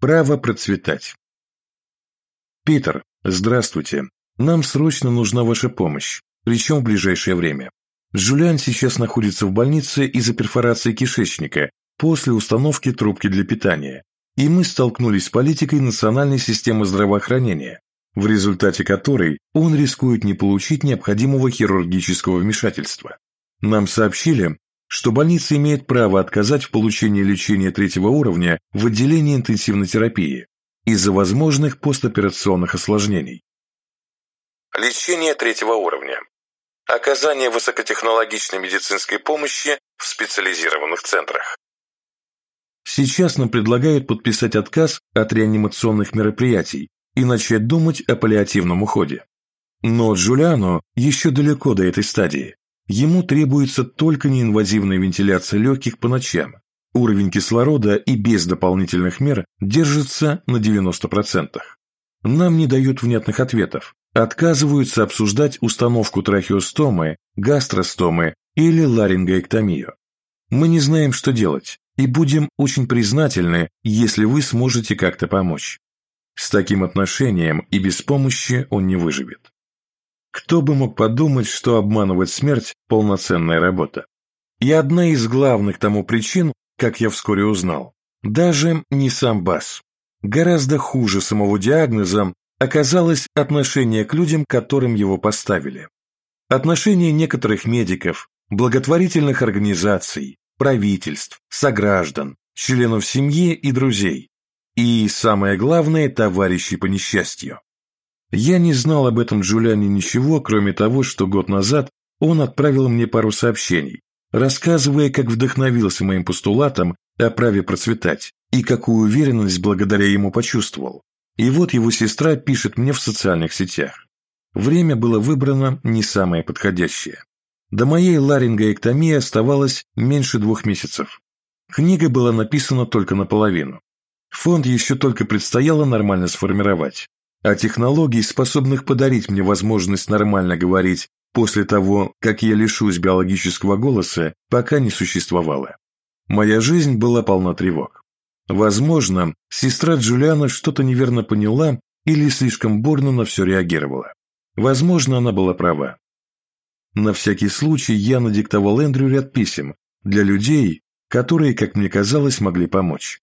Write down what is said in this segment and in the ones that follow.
Право процветать. Питер, здравствуйте. Нам срочно нужна ваша помощь, причем в ближайшее время. Жулиан сейчас находится в больнице из-за перфорации кишечника после установки трубки для питания, и мы столкнулись с политикой национальной системы здравоохранения, в результате которой он рискует не получить необходимого хирургического вмешательства. Нам сообщили, что больница имеет право отказать в получении лечения третьего уровня в отделении интенсивной терапии из-за возможных постоперационных осложнений. Лечение третьего уровня. Оказание высокотехнологичной медицинской помощи в специализированных центрах. Сейчас нам предлагают подписать отказ от реанимационных мероприятий и начать думать о паллиативном уходе. Но Джулиану еще далеко до этой стадии. Ему требуется только неинвазивная вентиляция легких по ночам. Уровень кислорода и без дополнительных мер держится на 90%. Нам не дают внятных ответов, отказываются обсуждать установку трахеостомы, гастростомы или ларингоэктомию. Мы не знаем, что делать, и будем очень признательны, если вы сможете как-то помочь. С таким отношением и без помощи он не выживет. Кто бы мог подумать, что обманывать смерть – полноценная работа. И одна из главных тому причин, как я вскоре узнал, даже не сам БАС. Гораздо хуже самого диагноза оказалось отношение к людям, которым его поставили. Отношение некоторых медиков, благотворительных организаций, правительств, сограждан, членов семьи и друзей. И, самое главное, товарищей по несчастью. Я не знал об этом Джулиане ничего, кроме того, что год назад он отправил мне пару сообщений, рассказывая, как вдохновился моим постулатом о праве процветать и какую уверенность благодаря ему почувствовал. И вот его сестра пишет мне в социальных сетях. Время было выбрано не самое подходящее. До моей ларингоэктомии оставалось меньше двух месяцев. Книга была написана только наполовину. Фонд еще только предстояло нормально сформировать а технологий, способных подарить мне возможность нормально говорить после того, как я лишусь биологического голоса, пока не существовало. Моя жизнь была полна тревог. Возможно, сестра Джулиана что-то неверно поняла или слишком бурно на все реагировала. Возможно, она была права. На всякий случай я надиктовал Эндрю ряд писем для людей, которые, как мне казалось, могли помочь.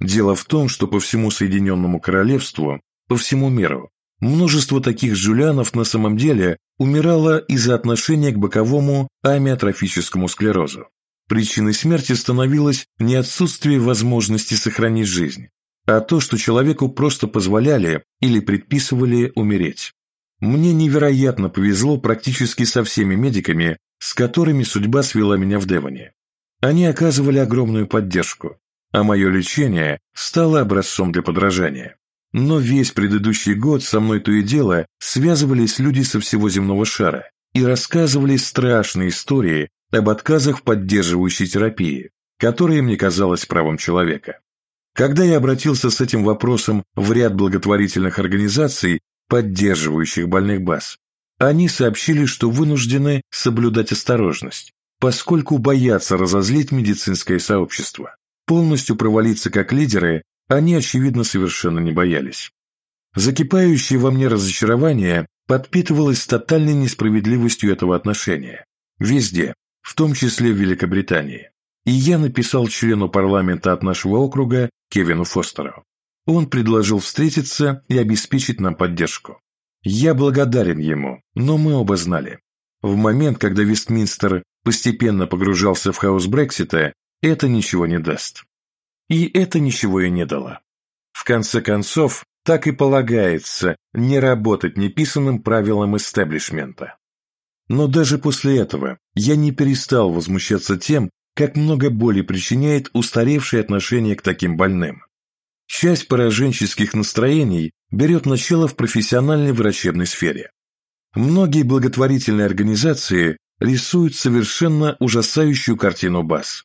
Дело в том, что по всему Соединенному Королевству по всему миру. Множество таких жулянов на самом деле умирало из-за отношения к боковому амиотрофическому склерозу. Причиной смерти становилось не отсутствие возможности сохранить жизнь, а то, что человеку просто позволяли или предписывали умереть. Мне невероятно повезло практически со всеми медиками, с которыми судьба свела меня в Девоне. Они оказывали огромную поддержку, а мое лечение стало образцом для подражания. Но весь предыдущий год со мной то и дело связывались люди со всего земного шара и рассказывали страшные истории об отказах в поддерживающей терапии, которые мне казалось правом человека. Когда я обратился с этим вопросом в ряд благотворительных организаций, поддерживающих больных баз, они сообщили, что вынуждены соблюдать осторожность, поскольку боятся разозлить медицинское сообщество. Полностью провалиться как лидеры они, очевидно, совершенно не боялись. Закипающее во мне разочарование подпитывалось тотальной несправедливостью этого отношения. Везде, в том числе в Великобритании. И я написал члену парламента от нашего округа Кевину Фостеру. Он предложил встретиться и обеспечить нам поддержку. Я благодарен ему, но мы оба знали. В момент, когда Вестминстер постепенно погружался в хаос Брексита, это ничего не даст. И это ничего и не дало. В конце концов, так и полагается не работать неписанным правилам истеблишмента. Но даже после этого я не перестал возмущаться тем, как много боли причиняет устаревшее отношение к таким больным. Часть пораженческих настроений берет начало в профессиональной врачебной сфере. Многие благотворительные организации рисуют совершенно ужасающую картину баз.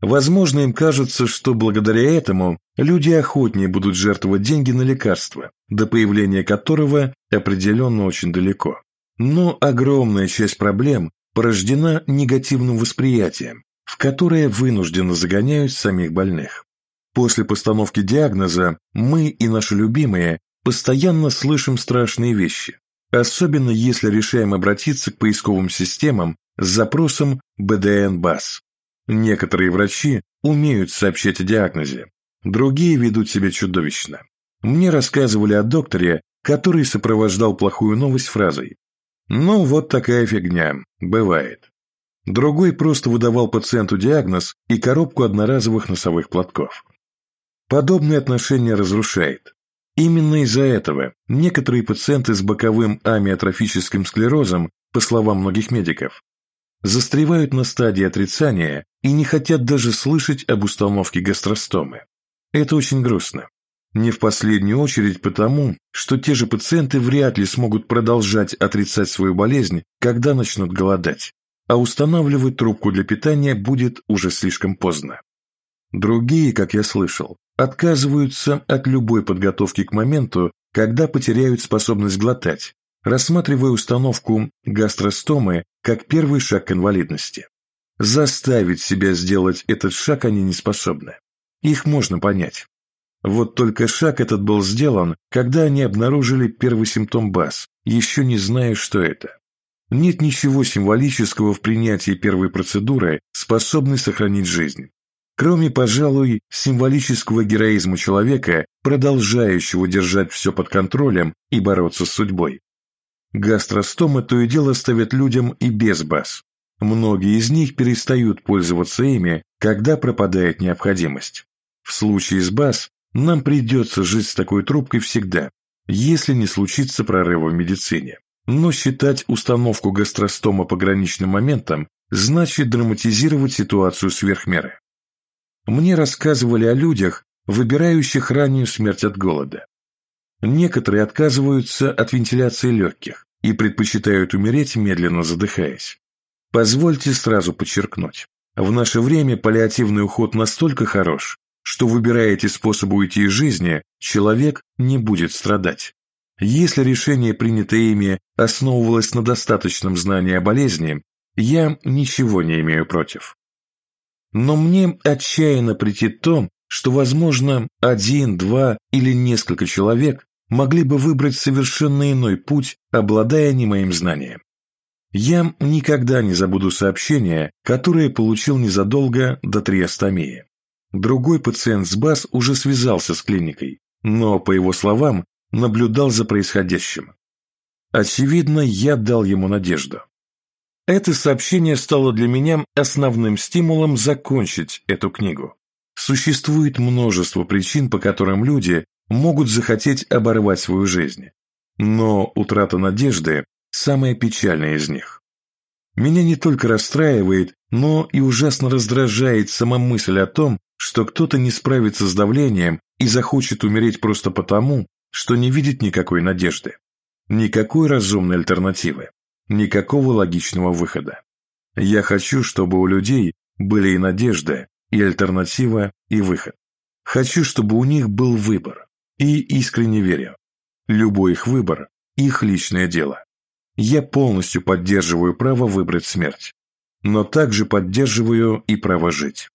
Возможно, им кажется, что благодаря этому люди охотнее будут жертвовать деньги на лекарства, до появления которого определенно очень далеко. Но огромная часть проблем порождена негативным восприятием, в которое вынужденно загоняют самих больных. После постановки диагноза мы и наши любимые постоянно слышим страшные вещи, особенно если решаем обратиться к поисковым системам с запросом БДН-БАС. Некоторые врачи умеют сообщать о диагнозе, другие ведут себя чудовищно. Мне рассказывали о докторе, который сопровождал плохую новость фразой «Ну, вот такая фигня, бывает». Другой просто выдавал пациенту диагноз и коробку одноразовых носовых платков. Подобное отношение разрушает. Именно из-за этого некоторые пациенты с боковым амиотрофическим склерозом, по словам многих медиков, застревают на стадии отрицания и не хотят даже слышать об установке гастростомы. Это очень грустно. Не в последнюю очередь потому, что те же пациенты вряд ли смогут продолжать отрицать свою болезнь, когда начнут голодать, а устанавливать трубку для питания будет уже слишком поздно. Другие, как я слышал, отказываются от любой подготовки к моменту, когда потеряют способность глотать, рассматривая установку гастростомы как первый шаг к инвалидности. Заставить себя сделать этот шаг они не способны. Их можно понять. Вот только шаг этот был сделан, когда они обнаружили первый симптом БАС, еще не зная, что это. Нет ничего символического в принятии первой процедуры, способной сохранить жизнь. Кроме, пожалуй, символического героизма человека, продолжающего держать все под контролем и бороться с судьбой. Гастростомы то и дело ставят людям и без баз. Многие из них перестают пользоваться ими, когда пропадает необходимость. В случае с баз нам придется жить с такой трубкой всегда, если не случится прорыва в медицине. Но считать установку гастростома пограничным моментом значит драматизировать ситуацию сверх меры. Мне рассказывали о людях, выбирающих раннюю смерть от голода. Некоторые отказываются от вентиляции легких и предпочитают умереть, медленно задыхаясь. Позвольте сразу подчеркнуть, в наше время паллиативный уход настолько хорош, что выбирая эти способы уйти из жизни, человек не будет страдать. Если решение, принятое ими, основывалось на достаточном знании о болезни, я ничего не имею против. Но мне отчаянно претит то, что, возможно, один, два или несколько человек могли бы выбрать совершенно иной путь, обладая не моим знанием. Я никогда не забуду сообщение, которое получил незадолго до триостомии. Другой пациент с БАС уже связался с клиникой, но, по его словам, наблюдал за происходящим. Очевидно, я дал ему надежду. Это сообщение стало для меня основным стимулом закончить эту книгу. Существует множество причин, по которым люди могут захотеть оборвать свою жизнь. Но утрата надежды – самая печальная из них. Меня не только расстраивает, но и ужасно раздражает сама мысль о том, что кто-то не справится с давлением и захочет умереть просто потому, что не видит никакой надежды, никакой разумной альтернативы. Никакого логичного выхода. Я хочу, чтобы у людей были и надежда, и альтернатива, и выход. Хочу, чтобы у них был выбор. И искренне верю. Любой их выбор – их личное дело. Я полностью поддерживаю право выбрать смерть. Но также поддерживаю и право жить.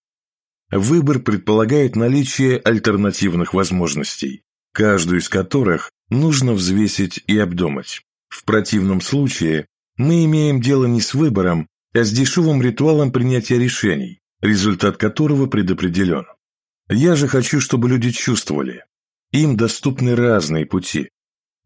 Выбор предполагает наличие альтернативных возможностей, каждую из которых нужно взвесить и обдумать. В противном случае мы имеем дело не с выбором, а с дешевым ритуалом принятия решений, результат которого предопределен. Я же хочу, чтобы люди чувствовали. Им доступны разные пути.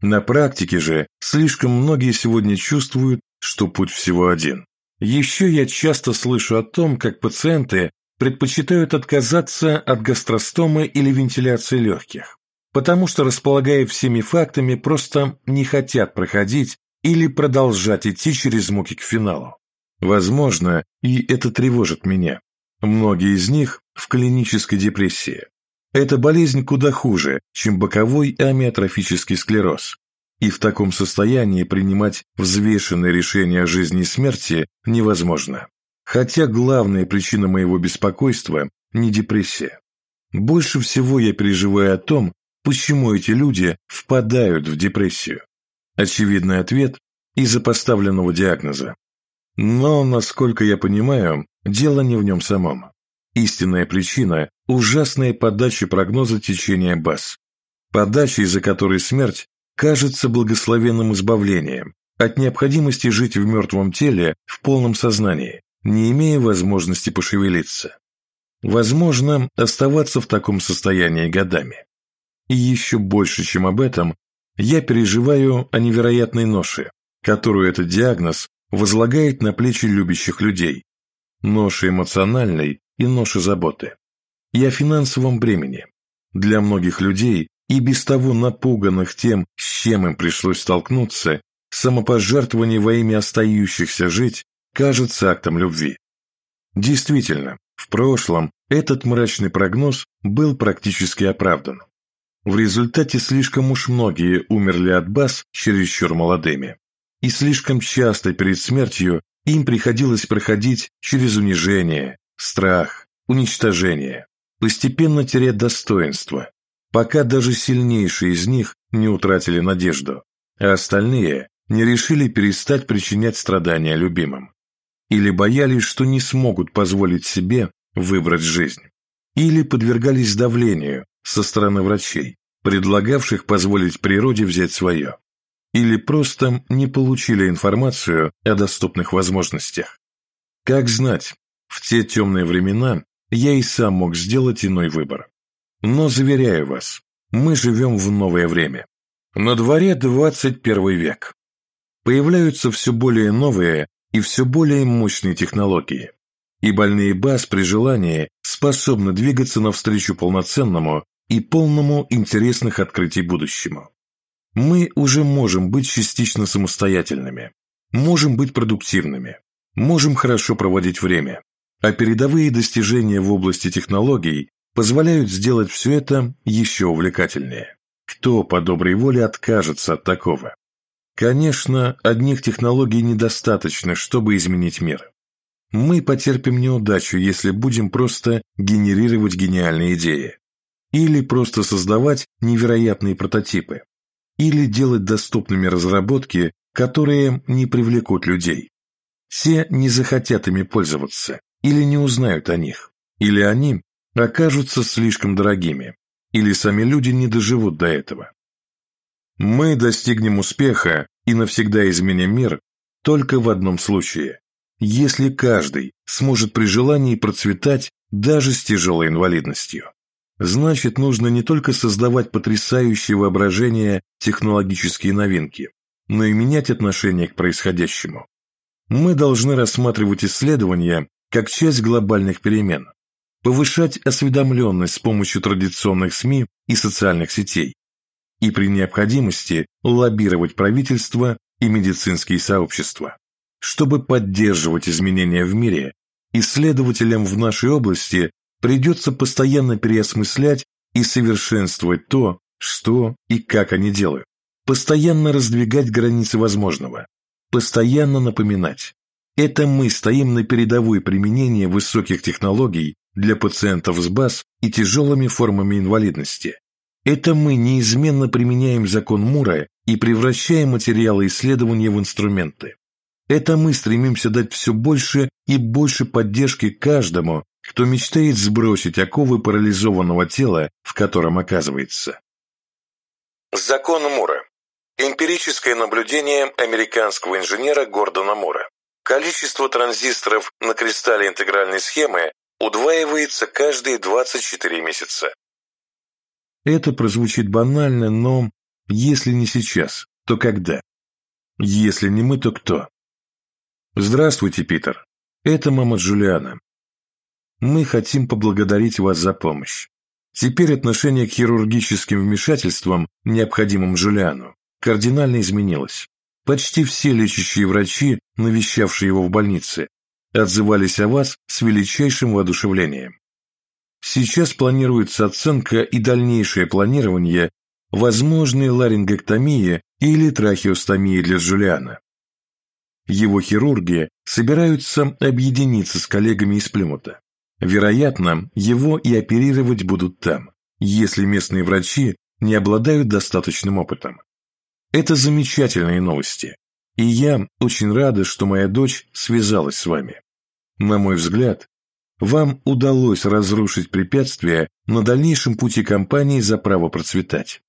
На практике же слишком многие сегодня чувствуют, что путь всего один. Еще я часто слышу о том, как пациенты предпочитают отказаться от гастростомы или вентиляции легких, потому что, располагая всеми фактами, просто не хотят проходить или продолжать идти через муки к финалу. Возможно, и это тревожит меня. Многие из них в клинической депрессии. Эта болезнь куда хуже, чем боковой амиотрофический склероз. И в таком состоянии принимать взвешенные решения о жизни и смерти невозможно. Хотя главная причина моего беспокойства не депрессия. Больше всего я переживаю о том, почему эти люди впадают в депрессию. Очевидный ответ из-за поставленного диагноза. Но, насколько я понимаю, дело не в нем самом. Истинная причина ужасная подача прогноза течения БАС. Подача, из-за которой смерть кажется благословенным избавлением от необходимости жить в мертвом теле в полном сознании, не имея возможности пошевелиться. Возможно, оставаться в таком состоянии годами. И еще больше, чем об этом, я переживаю о невероятной ноше, которую этот диагноз возлагает на плечи любящих людей, ноше эмоциональной и ноше заботы, и о финансовом бремени. Для многих людей, и без того напуганных тем, с чем им пришлось столкнуться, самопожертвование во имя остающихся жить кажется актом любви. Действительно, в прошлом этот мрачный прогноз был практически оправдан. В результате слишком уж многие умерли от баз чересчур молодыми. И слишком часто перед смертью им приходилось проходить через унижение, страх, уничтожение, постепенно терять достоинство, пока даже сильнейшие из них не утратили надежду, а остальные не решили перестать причинять страдания любимым. Или боялись, что не смогут позволить себе выбрать жизнь. Или подвергались давлению со стороны врачей, предлагавших позволить природе взять свое. Или просто не получили информацию о доступных возможностях. Как знать, в те темные времена я и сам мог сделать иной выбор. Но, заверяю вас, мы живем в новое время. На дворе 21 век. Появляются все более новые и все более мощные технологии. И больные БАС при желании способны двигаться навстречу полноценному и полному интересных открытий будущему. Мы уже можем быть частично самостоятельными, можем быть продуктивными, можем хорошо проводить время, а передовые достижения в области технологий позволяют сделать все это еще увлекательнее. Кто по доброй воле откажется от такого? Конечно, одних технологий недостаточно, чтобы изменить мир. Мы потерпим неудачу, если будем просто генерировать гениальные идеи. Или просто создавать невероятные прототипы. Или делать доступными разработки, которые не привлекут людей. Все не захотят ими пользоваться, или не узнают о них, или они окажутся слишком дорогими, или сами люди не доживут до этого. Мы достигнем успеха и навсегда изменим мир только в одном случае, если каждый сможет при желании процветать даже с тяжелой инвалидностью. Значит, нужно не только создавать потрясающее воображение технологические новинки, но и менять отношение к происходящему. Мы должны рассматривать исследования как часть глобальных перемен, повышать осведомленность с помощью традиционных СМИ и социальных сетей, и при необходимости лоббировать правительство и медицинские сообщества. Чтобы поддерживать изменения в мире, исследователям в нашей области придется постоянно переосмыслять и совершенствовать то, что и как они делают, постоянно раздвигать границы возможного, постоянно напоминать. Это мы стоим на передовой применении высоких технологий для пациентов с БАС и тяжелыми формами инвалидности, это мы неизменно применяем закон Мура и превращаем материалы исследования в инструменты. Это мы стремимся дать все больше и больше поддержки каждому, кто мечтает сбросить оковы парализованного тела, в котором оказывается. Закон Мура. Эмпирическое наблюдение американского инженера Гордона Мура. Количество транзисторов на кристалле интегральной схемы удваивается каждые 24 месяца. Это прозвучит банально, но если не сейчас, то когда? Если не мы, то кто? Здравствуйте, Питер. Это мама Джулиана. Мы хотим поблагодарить вас за помощь. Теперь отношение к хирургическим вмешательствам, необходимым Джулиану, кардинально изменилось. Почти все лечащие врачи, навещавшие его в больнице, отзывались о вас с величайшим воодушевлением. Сейчас планируется оценка и дальнейшее планирование возможной ларингоктомии или трахеостомии для Джулиана. Его хирурги собираются объединиться с коллегами из Плymouth. Вероятно, его и оперировать будут там, если местные врачи не обладают достаточным опытом. Это замечательные новости, и я очень рада, что моя дочь связалась с вами. На мой взгляд, вам удалось разрушить препятствия на дальнейшем пути компании за право процветать.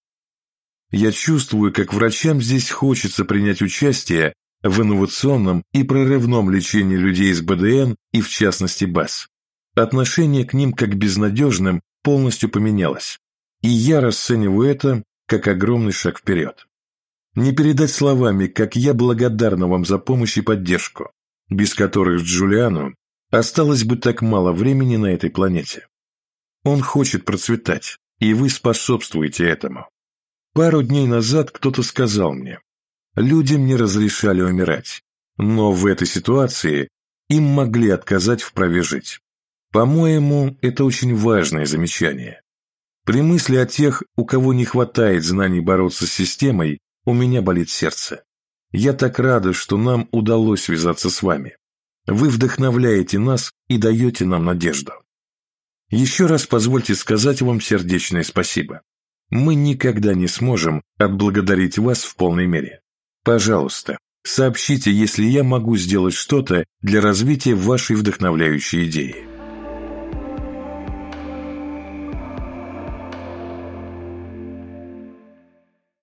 Я чувствую, как врачам здесь хочется принять участие в инновационном и прорывном лечении людей с БДН и в частности БАС. Отношение к ним как безнадежным полностью поменялось, и я расцениваю это как огромный шаг вперед. Не передать словами, как я благодарна вам за помощь и поддержку, без которых Джулиану осталось бы так мало времени на этой планете. Он хочет процветать, и вы способствуете этому. Пару дней назад кто-то сказал мне, людям не разрешали умирать, но в этой ситуации им могли отказать в праве жить. По-моему, это очень важное замечание. При мысли о тех, у кого не хватает знаний бороться с системой, у меня болит сердце. Я так рада, что нам удалось связаться с вами. Вы вдохновляете нас и даете нам надежду. Еще раз позвольте сказать вам сердечное спасибо. Мы никогда не сможем отблагодарить вас в полной мере. Пожалуйста, сообщите, если я могу сделать что-то для развития вашей вдохновляющей идеи.